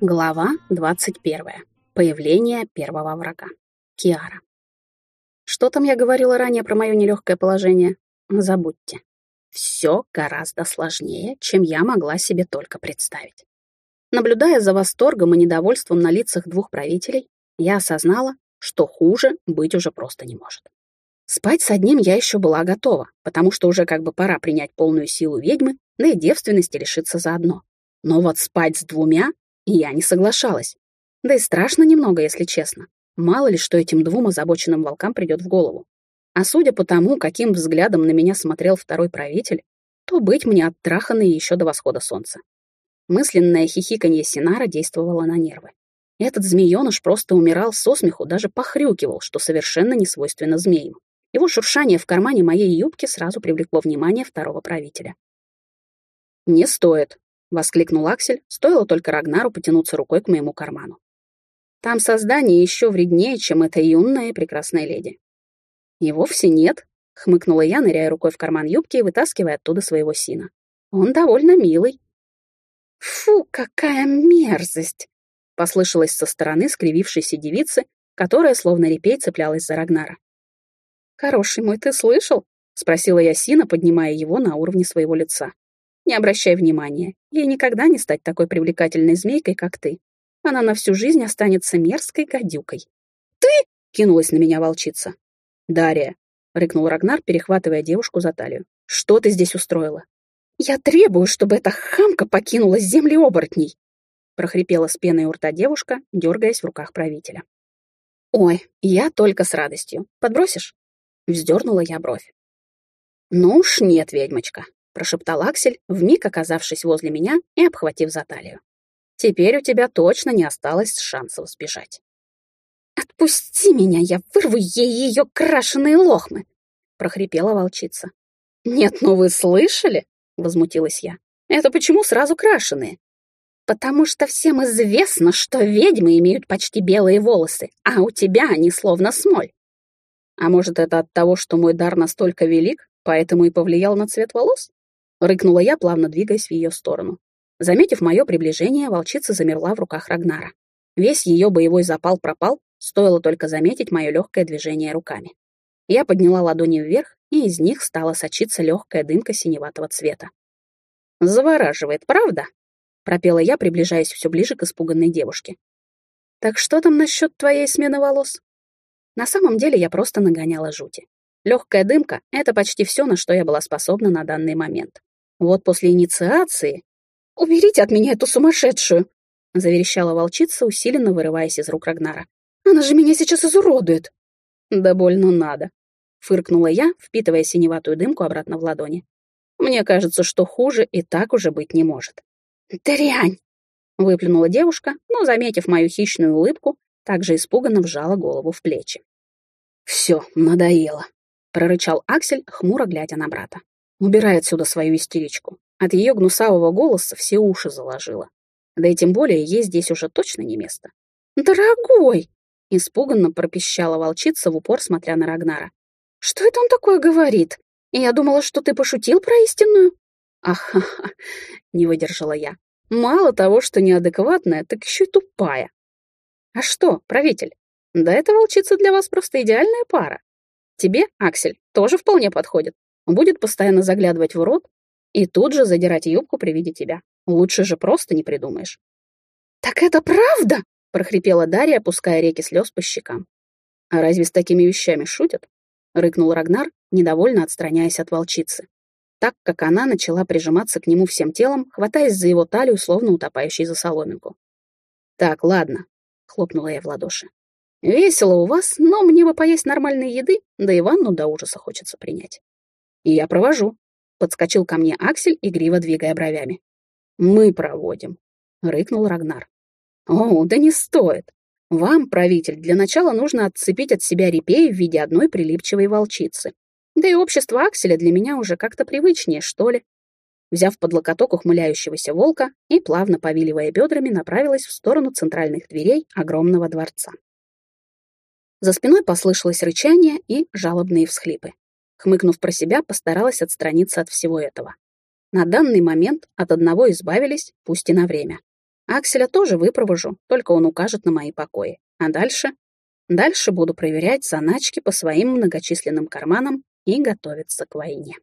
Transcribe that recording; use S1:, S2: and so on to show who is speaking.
S1: Глава 21. Появление первого врага. Киара. Что там я говорила ранее про мое нелегкое положение? Забудьте. Все гораздо сложнее, чем я могла себе только представить. Наблюдая за восторгом и недовольством на лицах двух правителей, я осознала, что хуже быть уже просто не может. Спать с одним я еще была готова, потому что уже как бы пора принять полную силу ведьмы, да и девственности лишиться заодно. Но вот спать с двумя я не соглашалась. Да и страшно немного, если честно. Мало ли, что этим двум озабоченным волкам придет в голову. А судя по тому, каким взглядом на меня смотрел второй правитель, то быть мне оттраханной еще до восхода солнца. Мысленное хихиканье Синара действовало на нервы. Этот змееныш просто умирал со смеху, даже похрюкивал, что совершенно не свойственно змеям. Его шуршание в кармане моей юбки сразу привлекло внимание второго правителя. «Не стоит», воскликнул Аксель, стоило только Рагнару потянуться рукой к моему карману. Там создание еще вреднее, чем эта юная и прекрасная леди. И вовсе нет, хмыкнула я, ныряя рукой в карман юбки и вытаскивая оттуда своего сина. Он довольно милый. Фу, какая мерзость! послышалось со стороны скривившейся девицы, которая словно репей цеплялась за Рагнара. «Хороший мой, ты слышал?» — спросила я Сина, поднимая его на уровне своего лица. Не обращай внимания, ей никогда не стать такой привлекательной змейкой, как ты. Она на всю жизнь останется мерзкой гадюкой. «Ты!» — кинулась на меня волчица. «Дарья!» — рыкнул Рагнар, перехватывая девушку за талию. «Что ты здесь устроила?» «Я требую, чтобы эта хамка покинула земли оборотней!» — прохрипела с пеной у рта девушка, дергаясь в руках правителя. «Ой, я только с радостью. Подбросишь?» — вздернула я бровь. «Ну уж нет, ведьмочка прошептал Аксель, вмиг оказавшись возле меня и обхватив за талию. «Теперь у тебя точно не осталось шансов сбежать». «Отпусти меня, я вырву ей ее крашеные лохмы!» — прохрипела волчица. «Нет, ну вы слышали?» — возмутилась я. «Это почему сразу крашеные?» «Потому что всем известно, что ведьмы имеют почти белые волосы, а у тебя они словно смоль». «А может, это от того, что мой дар настолько велик, поэтому и повлиял на цвет волос?» Рыкнула я, плавно двигаясь в ее сторону. Заметив мое приближение, волчица замерла в руках Рагнара. Весь ее боевой запал пропал, стоило только заметить мое легкое движение руками. Я подняла ладони вверх, и из них стала сочиться легкая дымка синеватого цвета. «Завораживает, правда?» — пропела я, приближаясь все ближе к испуганной девушке. «Так что там насчет твоей смены волос?» На самом деле я просто нагоняла жути. Легкая дымка — это почти все, на что я была способна на данный момент. Вот после инициации... «Уберите от меня эту сумасшедшую!» — заверещала волчица, усиленно вырываясь из рук Рагнара. «Она же меня сейчас изуродует!» «Да больно надо!» — фыркнула я, впитывая синеватую дымку обратно в ладони. «Мне кажется, что хуже и так уже быть не может». «Дрянь!» — выплюнула девушка, но, заметив мою хищную улыбку, также испуганно вжала голову в плечи. «Все, надоело!» — прорычал Аксель, хмуро глядя на брата. Убирай отсюда свою истеричку. От ее гнусавого голоса все уши заложило. Да и тем более ей здесь уже точно не место. «Дорогой!» — испуганно пропищала волчица в упор, смотря на Рагнара. «Что это он такое говорит? Я думала, что ты пошутил про истинную». «Ага!» — не выдержала я. «Мало того, что неадекватная, так еще и тупая». «А что, правитель? Да эта волчица для вас просто идеальная пара. Тебе, Аксель, тоже вполне подходит будет постоянно заглядывать в рот и тут же задирать юбку при виде тебя. Лучше же просто не придумаешь. «Так это правда?» — прохрипела Дарья, опуская реки слез по щекам. «А разве с такими вещами шутят?» — рыкнул Рагнар, недовольно отстраняясь от волчицы, так как она начала прижиматься к нему всем телом, хватаясь за его талию, словно утопающий за соломинку. «Так, ладно», — хлопнула я в ладоши. «Весело у вас, но мне бы поесть нормальной еды, да и ванну до ужаса хочется принять». И я провожу. Подскочил ко мне Аксель, игриво двигая бровями. Мы проводим, рыкнул Рагнар. О, да не стоит. Вам, правитель, для начала нужно отцепить от себя репей в виде одной прилипчивой волчицы. Да и общество Акселя для меня уже как-то привычнее, что ли. Взяв под локоток ухмыляющегося волка и, плавно повиливая бедрами, направилась в сторону центральных дверей огромного дворца. За спиной послышалось рычание и жалобные всхлипы. Хмыкнув про себя, постаралась отстраниться от всего этого. На данный момент от одного избавились, пусть и на время. Акселя тоже выпровожу, только он укажет на мои покои. А дальше? Дальше буду проверять заначки по своим многочисленным карманам и готовиться к войне.